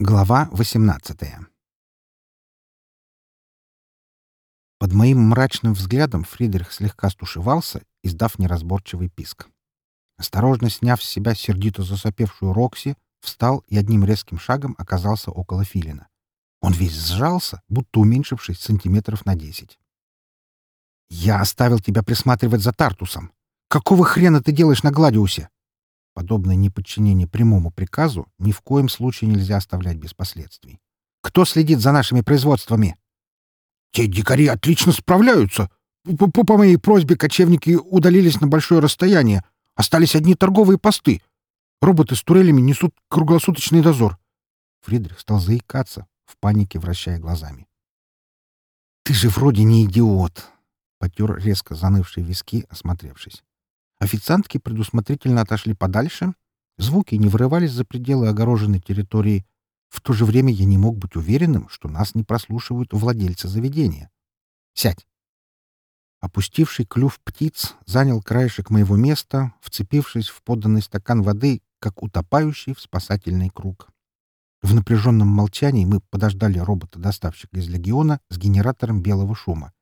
Глава 18 Под моим мрачным взглядом Фридрих слегка стушевался, издав неразборчивый писк. Осторожно сняв с себя сердито засопевшую Рокси, встал и одним резким шагом оказался около Филина. Он весь сжался, будто уменьшившись сантиметров на десять. «Я оставил тебя присматривать за Тартусом. Какого хрена ты делаешь на Гладиусе?» Подобное неподчинение прямому приказу ни в коем случае нельзя оставлять без последствий. Кто следит за нашими производствами? Те дикари отлично справляются. По, -по, По моей просьбе кочевники удалились на большое расстояние. Остались одни торговые посты. Роботы с турелями несут круглосуточный дозор. Фридрих стал заикаться, в панике вращая глазами. «Ты же вроде не идиот!» — потер резко занывшие виски, осмотревшись. Официантки предусмотрительно отошли подальше, звуки не вырывались за пределы огороженной территории. В то же время я не мог быть уверенным, что нас не прослушивают владельцы заведения. «Сядь!» Опустивший клюв птиц занял краешек моего места, вцепившись в поданный стакан воды, как утопающий в спасательный круг. В напряженном молчании мы подождали робота-доставщика из легиона с генератором белого шума.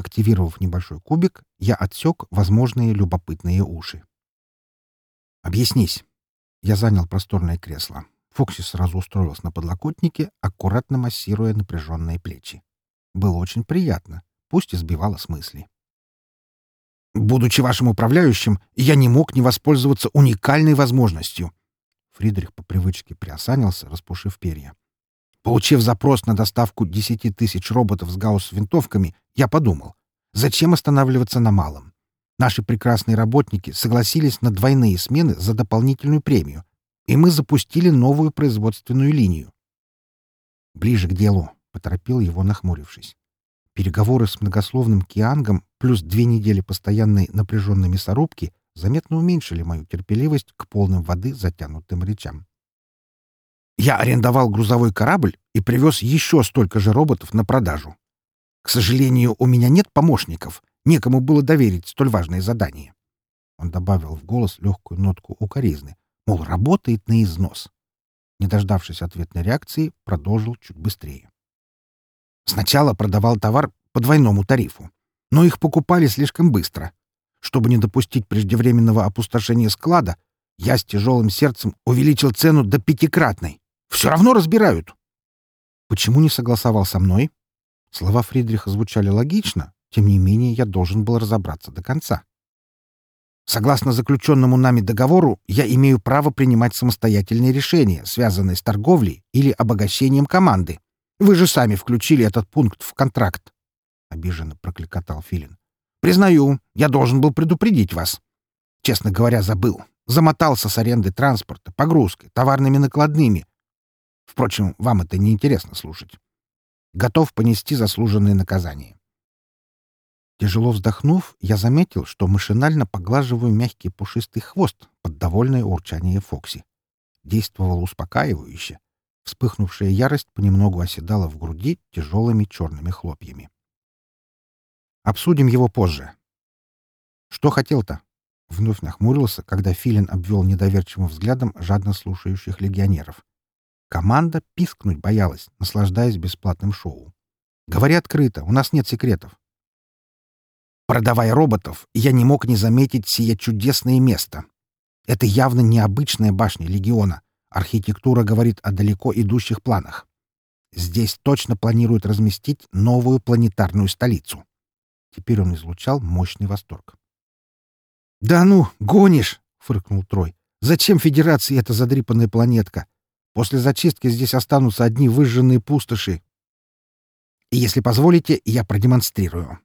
Активировав небольшой кубик, я отсек возможные любопытные уши. «Объяснись». Я занял просторное кресло. Фокси сразу устроилась на подлокотнике, аккуратно массируя напряженные плечи. Было очень приятно, пусть и сбивало с мысли. «Будучи вашим управляющим, я не мог не воспользоваться уникальной возможностью». Фридрих по привычке приосанился, распушив перья. Получив запрос на доставку 10 тысяч роботов с гаусс-винтовками, я подумал, зачем останавливаться на малом? Наши прекрасные работники согласились на двойные смены за дополнительную премию, и мы запустили новую производственную линию. «Ближе к делу», — поторопил его, нахмурившись. Переговоры с многословным Киангом плюс две недели постоянной напряженной мясорубки заметно уменьшили мою терпеливость к полным воды затянутым речам. Я арендовал грузовой корабль и привез еще столько же роботов на продажу. К сожалению, у меня нет помощников, некому было доверить столь важное задание. Он добавил в голос легкую нотку укоризны, мол, работает на износ. Не дождавшись ответной реакции, продолжил чуть быстрее. Сначала продавал товар по двойному тарифу, но их покупали слишком быстро. Чтобы не допустить преждевременного опустошения склада, я с тяжелым сердцем увеличил цену до пятикратной. Все равно разбирают. Почему не согласовал со мной? Слова Фридриха звучали логично, тем не менее я должен был разобраться до конца. Согласно заключенному нами договору, я имею право принимать самостоятельные решения, связанные с торговлей или обогащением команды. Вы же сами включили этот пункт в контракт. Обиженно прокликотал Филин. Признаю, я должен был предупредить вас. Честно говоря, забыл. Замотался с арендой транспорта, погрузкой, товарными накладными, Впрочем, вам это не интересно слушать. Готов понести заслуженное наказание. Тяжело вздохнув, я заметил, что машинально поглаживаю мягкий пушистый хвост под довольное урчание Фокси. Действовало успокаивающе. Вспыхнувшая ярость понемногу оседала в груди тяжелыми черными хлопьями. Обсудим его позже. Что хотел-то? Вновь нахмурился, когда Филин обвел недоверчивым взглядом жадно слушающих легионеров. Команда пискнуть боялась, наслаждаясь бесплатным шоу. Говори открыто, у нас нет секретов. Продавая роботов, я не мог не заметить сие чудесное место. Это явно необычная башня Легиона. Архитектура говорит о далеко идущих планах. Здесь точно планируют разместить новую планетарную столицу. Теперь он излучал мощный восторг. «Да ну, гонишь!» — фыркнул Трой. «Зачем Федерации эта задрипанная планетка? После зачистки здесь останутся одни выжженные пустоши. И если позволите, я продемонстрирую.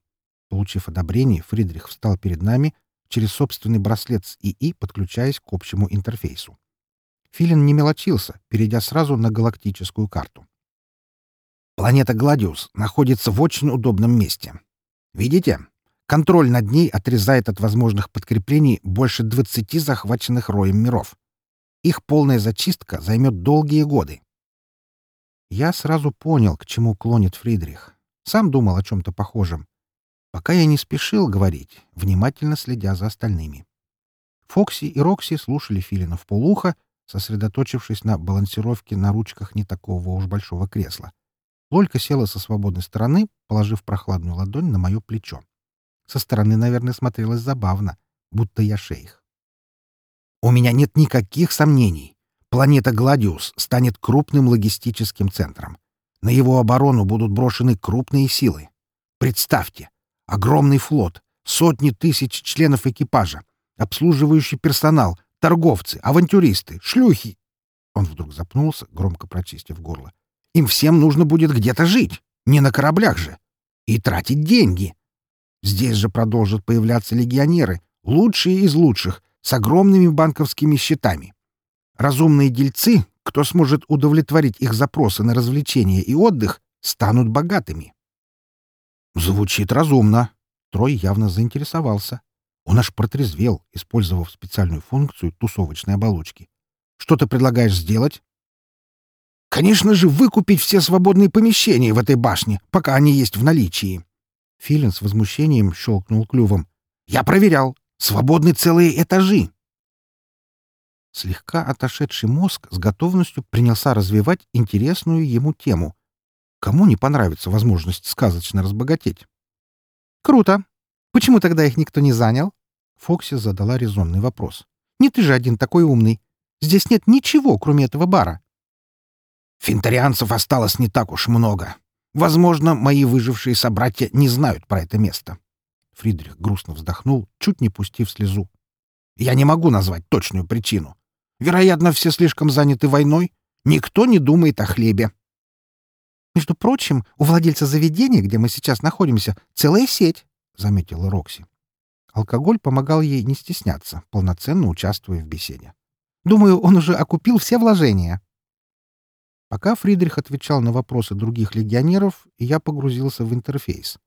Получив одобрение, Фридрих встал перед нами через собственный браслет с ИИ, подключаясь к общему интерфейсу. Филин не мелочился, перейдя сразу на галактическую карту. Планета Гладиус находится в очень удобном месте. Видите? Контроль над ней отрезает от возможных подкреплений больше 20 захваченных роем миров. Их полная зачистка займет долгие годы. Я сразу понял, к чему клонит Фридрих. Сам думал о чем-то похожем. Пока я не спешил говорить, внимательно следя за остальными. Фокси и Рокси слушали Филина в полуха, сосредоточившись на балансировке на ручках не такого уж большого кресла. Лолька села со свободной стороны, положив прохладную ладонь на мое плечо. Со стороны, наверное, смотрелось забавно, будто я шейх. «У меня нет никаких сомнений. Планета Гладиус станет крупным логистическим центром. На его оборону будут брошены крупные силы. Представьте, огромный флот, сотни тысяч членов экипажа, обслуживающий персонал, торговцы, авантюристы, шлюхи. Он вдруг запнулся, громко прочистив горло. Им всем нужно будет где-то жить, не на кораблях же, и тратить деньги. Здесь же продолжат появляться легионеры, лучшие из лучших, с огромными банковскими счетами. Разумные дельцы, кто сможет удовлетворить их запросы на развлечения и отдых, станут богатыми. Звучит разумно. Трой явно заинтересовался. Он аж протрезвел, использовав специальную функцию тусовочной оболочки. Что ты предлагаешь сделать? Конечно же, выкупить все свободные помещения в этой башне, пока они есть в наличии. Филин с возмущением щелкнул клювом. Я проверял. Свободны целые этажи. Слегка отошедший мозг с готовностью принялся развивать интересную ему тему. Кому не понравится возможность сказочно разбогатеть? «Круто! Почему тогда их никто не занял?» Фокси задала резонный вопрос. «Не ты же один такой умный. Здесь нет ничего, кроме этого бара». «Финтарианцев осталось не так уж много. Возможно, мои выжившие собратья не знают про это место». Фридрих грустно вздохнул, чуть не пустив слезу. «Я не могу назвать точную причину. Вероятно, все слишком заняты войной. Никто не думает о хлебе. «Между прочим, у владельца заведения, где мы сейчас находимся, целая сеть», — заметила Рокси. Алкоголь помогал ей не стесняться, полноценно участвуя в беседе. «Думаю, он уже окупил все вложения». Пока Фридрих отвечал на вопросы других легионеров, я погрузился в интерфейс.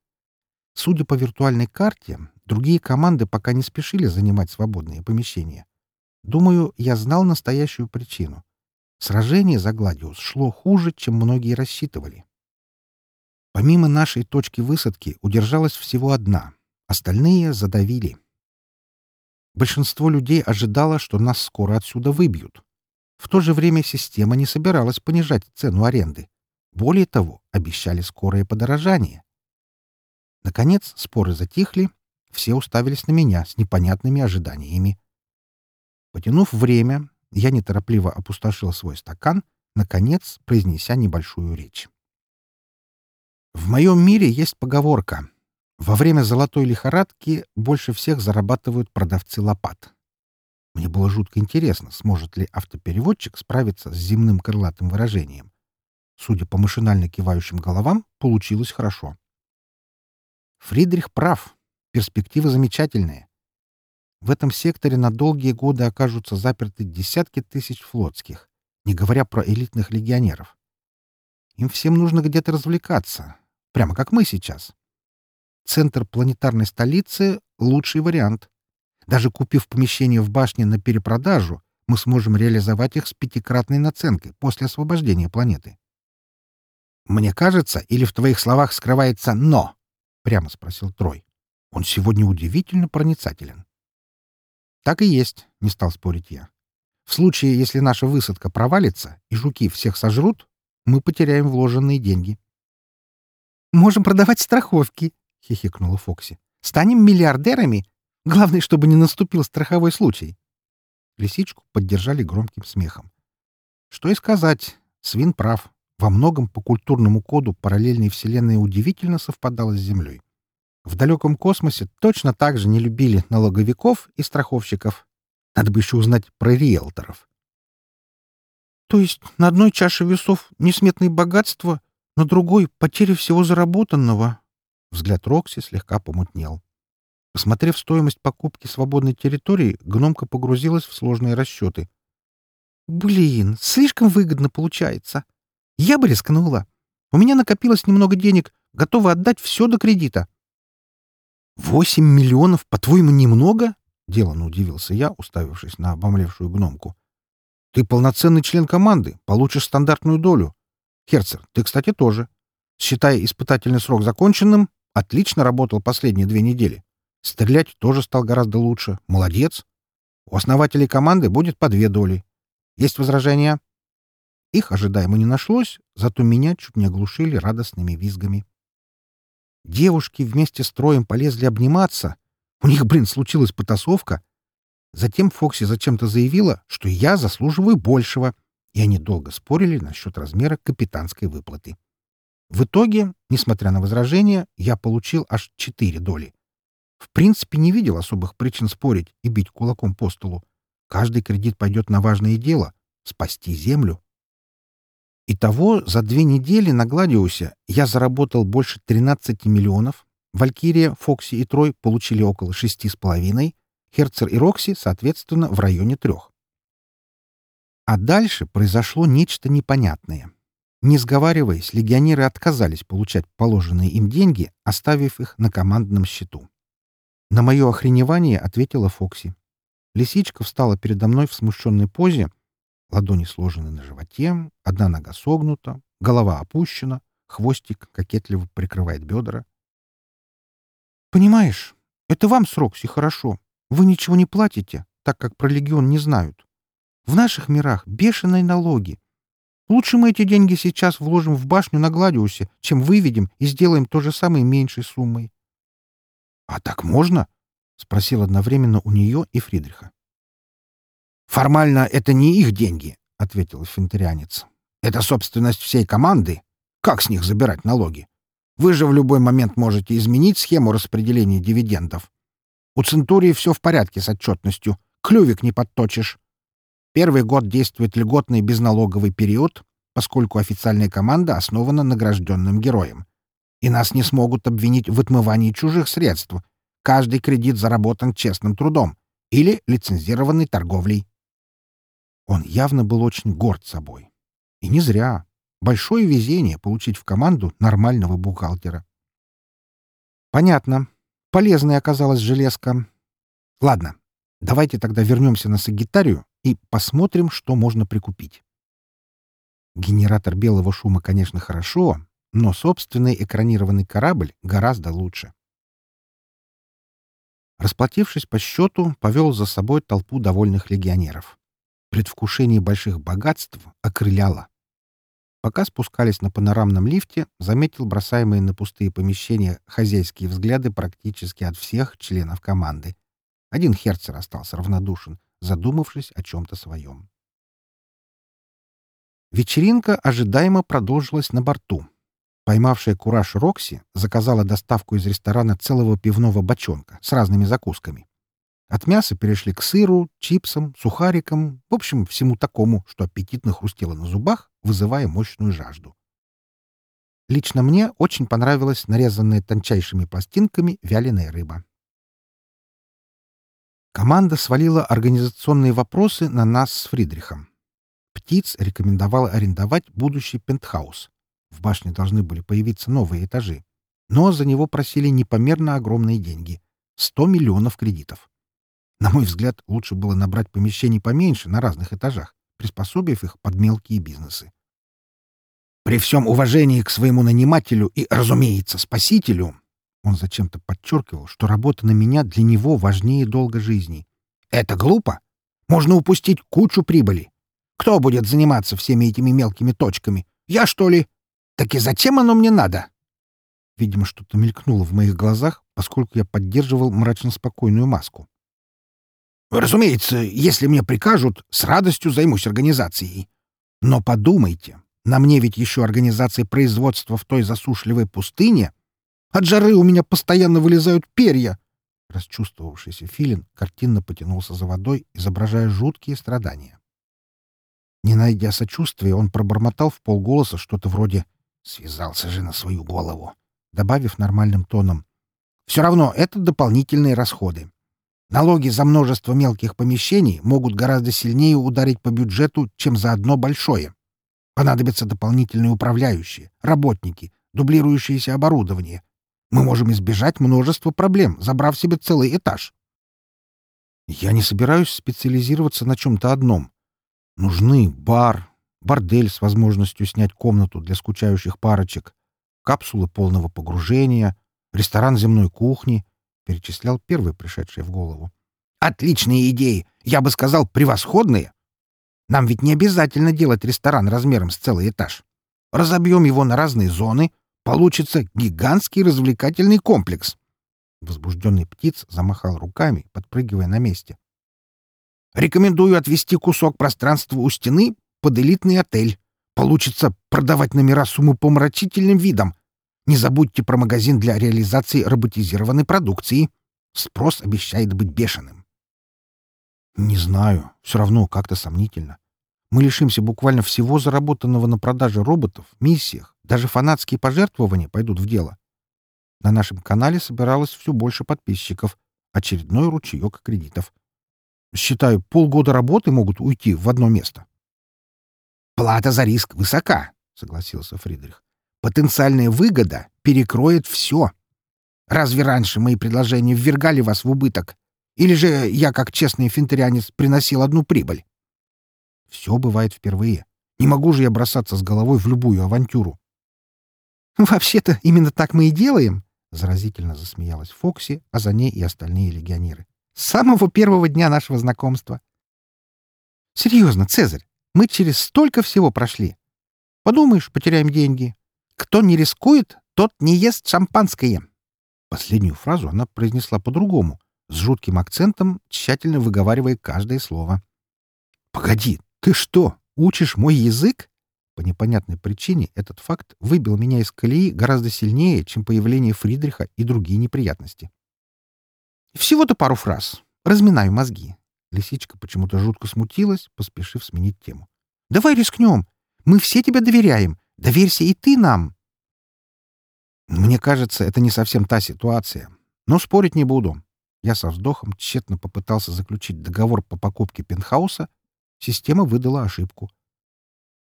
Судя по виртуальной карте, другие команды пока не спешили занимать свободные помещения. Думаю, я знал настоящую причину. Сражение за Гладиус шло хуже, чем многие рассчитывали. Помимо нашей точки высадки удержалась всего одна. Остальные задавили. Большинство людей ожидало, что нас скоро отсюда выбьют. В то же время система не собиралась понижать цену аренды. Более того, обещали скорое подорожание. Наконец споры затихли, все уставились на меня с непонятными ожиданиями. Потянув время, я неторопливо опустошил свой стакан, наконец произнеся небольшую речь. В моем мире есть поговорка. Во время золотой лихорадки больше всех зарабатывают продавцы лопат. Мне было жутко интересно, сможет ли автопереводчик справиться с земным крылатым выражением. Судя по машинально кивающим головам, получилось хорошо. Фридрих прав. Перспектива замечательная. В этом секторе на долгие годы окажутся заперты десятки тысяч флотских, не говоря про элитных легионеров. Им всем нужно где-то развлекаться, прямо как мы сейчас. Центр планетарной столицы — лучший вариант. Даже купив помещение в башне на перепродажу, мы сможем реализовать их с пятикратной наценкой после освобождения планеты. «Мне кажется, или в твоих словах скрывается «но»?» — прямо спросил Трой. Он сегодня удивительно проницателен. «Так и есть», — не стал спорить я. «В случае, если наша высадка провалится и жуки всех сожрут, мы потеряем вложенные деньги». «Можем продавать страховки», — хихикнула Фокси. «Станем миллиардерами. Главное, чтобы не наступил страховой случай». Лисичку поддержали громким смехом. Что и сказать, Свин прав. Во многом по культурному коду параллельной вселенной удивительно совпадала с Землей. В далеком космосе точно так же не любили налоговиков и страховщиков. Надо бы еще узнать про риэлторов. То есть на одной чаше весов несметные богатства, на другой — потери всего заработанного? Взгляд Рокси слегка помутнел. Посмотрев стоимость покупки свободной территории, гномка погрузилась в сложные расчеты. «Блин, слишком выгодно получается. Я бы рискнула. У меня накопилось немного денег, готова отдать все до кредита. «Восемь миллионов, по-твоему, немного?» — деланно удивился я, уставившись на обомлевшую гномку. «Ты полноценный член команды, получишь стандартную долю. Херцер, ты, кстати, тоже. Считая испытательный срок законченным, отлично работал последние две недели. Стрелять тоже стал гораздо лучше. Молодец. У основателей команды будет по две доли. Есть возражения?» Их ожидаемо не нашлось, зато меня чуть не оглушили радостными визгами. Девушки вместе с троем полезли обниматься. У них, блин, случилась потасовка. Затем Фокси зачем-то заявила, что я заслуживаю большего, и они долго спорили насчет размера капитанской выплаты. В итоге, несмотря на возражения, я получил аж четыре доли. В принципе, не видел особых причин спорить и бить кулаком по столу. Каждый кредит пойдет на важное дело — спасти землю. Итого за две недели на Гладиусе я заработал больше 13 миллионов, Валькирия, Фокси и Трой получили около шести с половиной, Херцер и Рокси, соответственно, в районе трех. А дальше произошло нечто непонятное. Не сговариваясь, легионеры отказались получать положенные им деньги, оставив их на командном счету. На мое охреневание ответила Фокси. Лисичка встала передо мной в смущенной позе, Ладони сложены на животе, одна нога согнута, голова опущена, хвостик кокетливо прикрывает бедра. «Понимаешь, это вам срок все хорошо. Вы ничего не платите, так как про легион не знают. В наших мирах бешеные налоги. Лучше мы эти деньги сейчас вложим в башню на Гладиусе, чем выведем и сделаем то же самое меньшей суммой». «А так можно?» — спросил одновременно у нее и Фридриха. «Формально это не их деньги», — ответил финтерианец. «Это собственность всей команды. Как с них забирать налоги? Вы же в любой момент можете изменить схему распределения дивидендов. У Центурии все в порядке с отчетностью. Клювик не подточишь. Первый год действует льготный безналоговый период, поскольку официальная команда основана награжденным героем. И нас не смогут обвинить в отмывании чужих средств. Каждый кредит заработан честным трудом или лицензированной торговлей. Он явно был очень горд собой. И не зря. Большое везение получить в команду нормального бухгалтера. Понятно. Полезная оказалась железка. Ладно, давайте тогда вернемся на Сагитарию и посмотрим, что можно прикупить. Генератор белого шума, конечно, хорошо, но собственный экранированный корабль гораздо лучше. Расплатившись по счету, повел за собой толпу довольных легионеров. Предвкушение больших богатств окрыляло. Пока спускались на панорамном лифте, заметил бросаемые на пустые помещения хозяйские взгляды практически от всех членов команды. Один Херцер остался равнодушен, задумавшись о чем-то своем. Вечеринка ожидаемо продолжилась на борту. Поймавшая кураж Рокси заказала доставку из ресторана целого пивного бочонка с разными закусками. От мяса перешли к сыру, чипсам, сухарикам, в общем, всему такому, что аппетитно хрустело на зубах, вызывая мощную жажду. Лично мне очень понравилась нарезанная тончайшими пластинками вяленая рыба. Команда свалила организационные вопросы на нас с Фридрихом. Птиц рекомендовала арендовать будущий пентхаус. В башне должны были появиться новые этажи. Но за него просили непомерно огромные деньги — 100 миллионов кредитов. На мой взгляд, лучше было набрать помещений поменьше на разных этажах, приспособив их под мелкие бизнесы. При всем уважении к своему нанимателю и, разумеется, спасителю, он зачем-то подчеркивал, что работа на меня для него важнее долга жизни. Это глупо. Можно упустить кучу прибыли. Кто будет заниматься всеми этими мелкими точками? Я, что ли? Так и зачем оно мне надо? Видимо, что-то мелькнуло в моих глазах, поскольку я поддерживал мрачно-спокойную маску. Разумеется, если мне прикажут, с радостью займусь организацией. Но подумайте, на мне ведь еще организация производства в той засушливой пустыне. От жары у меня постоянно вылезают перья. Расчувствовавшийся филин картинно потянулся за водой, изображая жуткие страдания. Не найдя сочувствия, он пробормотал в полголоса что-то вроде «связался же на свою голову», добавив нормальным тоном «все равно это дополнительные расходы. Налоги за множество мелких помещений могут гораздо сильнее ударить по бюджету, чем за одно большое. Понадобятся дополнительные управляющие, работники, дублирующееся оборудование. Мы можем избежать множества проблем, забрав себе целый этаж. Я не собираюсь специализироваться на чем-то одном. Нужны бар, бордель с возможностью снять комнату для скучающих парочек, капсулы полного погружения, ресторан земной кухни — перечислял первый пришедший в голову. «Отличные идеи! Я бы сказал, превосходные! Нам ведь не обязательно делать ресторан размером с целый этаж. Разобьем его на разные зоны, получится гигантский развлекательный комплекс. Возбужденный птиц замахал руками, подпрыгивая на месте. Рекомендую отвести кусок пространства у стены под элитный отель. Получится продавать номера с умопомрачительным видом. Не забудьте про магазин для реализации роботизированной продукции. Спрос обещает быть бешеным. Не знаю. Все равно как-то сомнительно. Мы лишимся буквально всего заработанного на продаже роботов, миссиях. Даже фанатские пожертвования пойдут в дело. На нашем канале собиралось все больше подписчиков. Очередной ручеек кредитов. Считаю, полгода работы могут уйти в одно место. «Плата за риск высока», — согласился Фридрих. «Потенциальная выгода перекроет все. Разве раньше мои предложения ввергали вас в убыток? Или же я, как честный финтерианец, приносил одну прибыль?» «Все бывает впервые. Не могу же я бросаться с головой в любую авантюру». «Вообще-то именно так мы и делаем», — заразительно засмеялась Фокси, а за ней и остальные легионеры. «С самого первого дня нашего знакомства». «Серьезно, Цезарь, мы через столько всего прошли. Подумаешь, потеряем деньги. Кто не рискует, тот не ест шампанское». Последнюю фразу она произнесла по-другому, с жутким акцентом, тщательно выговаривая каждое слово. «Погоди, ты что, учишь мой язык?» По непонятной причине этот факт выбил меня из колеи гораздо сильнее, чем появление Фридриха и другие неприятности. «Всего-то пару фраз. Разминаю мозги». Лисичка почему-то жутко смутилась, поспешив сменить тему. «Давай рискнем. Мы все тебе доверяем. Доверься и ты нам». Мне кажется, это не совсем та ситуация. Но спорить не буду. Я со вздохом тщетно попытался заключить договор по покупке пентхауса. Система выдала ошибку.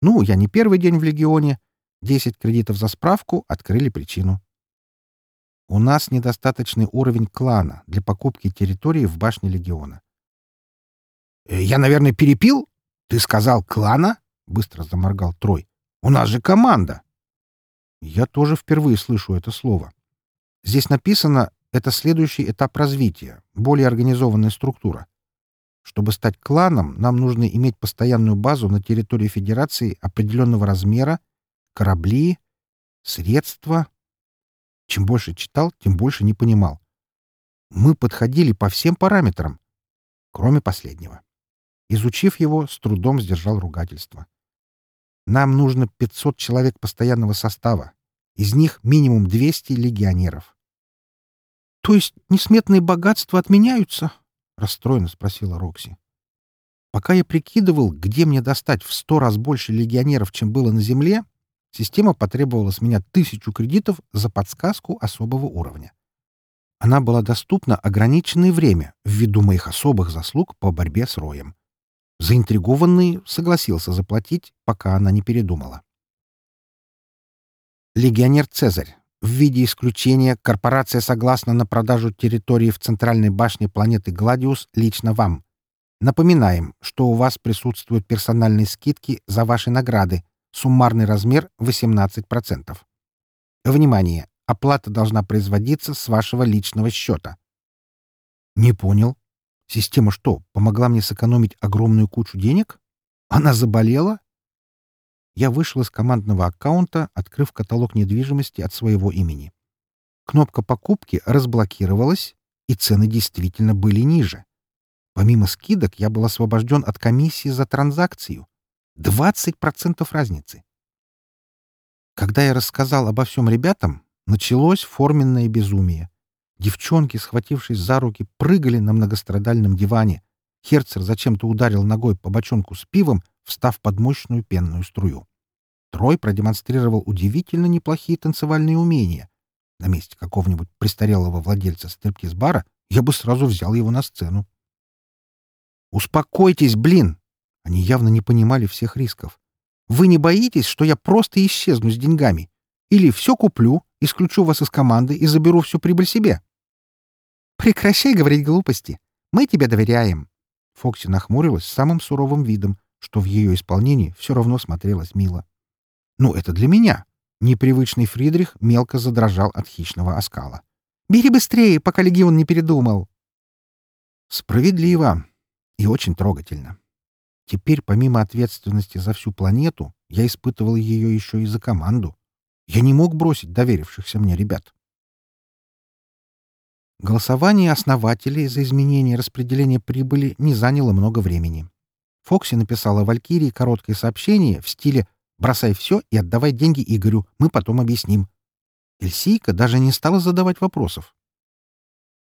Ну, я не первый день в Легионе. Десять кредитов за справку открыли причину. У нас недостаточный уровень клана для покупки территории в башне Легиона. «Э, «Я, наверное, перепил? Ты сказал клана?» — быстро заморгал Трой. «У нас же команда!» Я тоже впервые слышу это слово. Здесь написано это следующий этап развития, более организованная структура. Чтобы стать кланом, нам нужно иметь постоянную базу на территории Федерации определенного размера, корабли, средства. Чем больше читал, тем больше не понимал. Мы подходили по всем параметрам, кроме последнего. Изучив его, с трудом сдержал ругательство. Нам нужно 500 человек постоянного состава. Из них минимум 200 легионеров. То есть несметные богатства отменяются? расстроенно спросила Рокси. Пока я прикидывал, где мне достать в сто раз больше легионеров, чем было на Земле, система потребовала с меня тысячу кредитов за подсказку особого уровня. Она была доступна ограниченное время ввиду моих особых заслуг по борьбе с Роем. Заинтригованный согласился заплатить, пока она не передумала. Легионер Цезарь. В виде исключения корпорация согласна на продажу территории в центральной башне планеты Гладиус лично вам. Напоминаем, что у вас присутствуют персональные скидки за ваши награды. Суммарный размер 18%. Внимание! Оплата должна производиться с вашего личного счета. Не понял. Система что, помогла мне сэкономить огромную кучу денег? Она заболела? я вышел из командного аккаунта, открыв каталог недвижимости от своего имени. Кнопка покупки разблокировалась, и цены действительно были ниже. Помимо скидок я был освобожден от комиссии за транзакцию. 20% разницы. Когда я рассказал обо всем ребятам, началось форменное безумие. Девчонки, схватившись за руки, прыгали на многострадальном диване. Херцер зачем-то ударил ногой по бочонку с пивом, встав под мощную пенную струю. Трой продемонстрировал удивительно неплохие танцевальные умения. На месте какого-нибудь престарелого владельца стриптиз-бара я бы сразу взял его на сцену. «Успокойтесь, блин!» Они явно не понимали всех рисков. «Вы не боитесь, что я просто исчезну с деньгами? Или все куплю, исключу вас из команды и заберу всю прибыль себе?» «Прекращай говорить глупости. Мы тебе доверяем». Фокси нахмурилась самым суровым видом, что в ее исполнении все равно смотрелось мило. «Ну, это для меня». Непривычный Фридрих мелко задрожал от хищного оскала. «Бери быстрее, пока легион не передумал». Справедливо и очень трогательно. Теперь, помимо ответственности за всю планету, я испытывал ее еще и за команду. Я не мог бросить доверившихся мне ребят. Голосование основателей за изменение распределения прибыли не заняло много времени. Фокси написала Валькирии короткое сообщение в стиле «Бросай все и отдавай деньги Игорю, мы потом объясним». Эльсийка даже не стала задавать вопросов.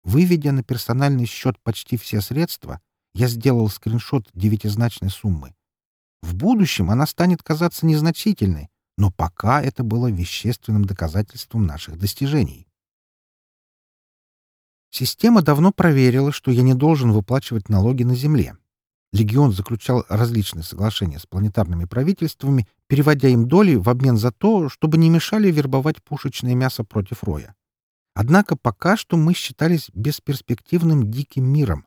Выведя на персональный счет почти все средства, я сделал скриншот девятизначной суммы. В будущем она станет казаться незначительной, но пока это было вещественным доказательством наших достижений. Система давно проверила, что я не должен выплачивать налоги на Земле. Легион заключал различные соглашения с планетарными правительствами, переводя им доли в обмен за то, чтобы не мешали вербовать пушечное мясо против Роя. Однако пока что мы считались бесперспективным диким миром.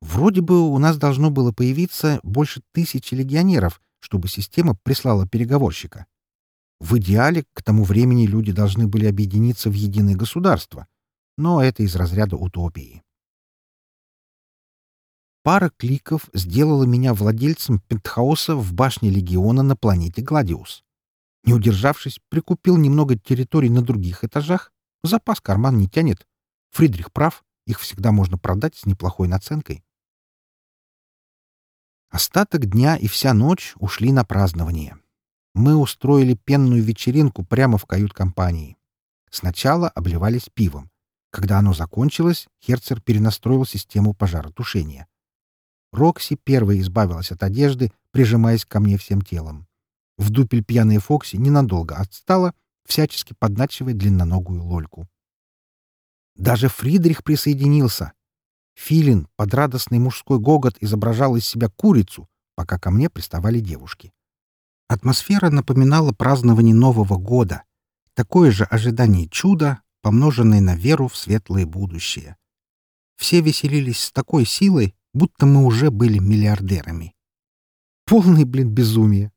Вроде бы у нас должно было появиться больше тысячи легионеров, чтобы система прислала переговорщика. В идеале к тому времени люди должны были объединиться в единое государство, но это из разряда утопии. Пара кликов сделала меня владельцем пентхауса в башне Легиона на планете Гладиус. Не удержавшись, прикупил немного территорий на других этажах. Запас карман не тянет. Фридрих прав, их всегда можно продать с неплохой наценкой. Остаток дня и вся ночь ушли на празднование. Мы устроили пенную вечеринку прямо в кают-компании. Сначала обливались пивом. Когда оно закончилось, Херцер перенастроил систему пожаротушения. Рокси первой избавилась от одежды, прижимаясь ко мне всем телом. В дупель пьяная Фокси ненадолго отстала, всячески подначивая длинноногую лольку. Даже Фридрих присоединился. Филин под радостный мужской гогот изображал из себя курицу, пока ко мне приставали девушки. Атмосфера напоминала празднование Нового года. Такое же ожидание чуда, помноженное на веру в светлое будущее. Все веселились с такой силой, будто мы уже были миллиардерами. Полный, блин, безумие.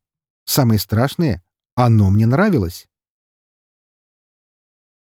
Самое страшное — оно мне нравилось.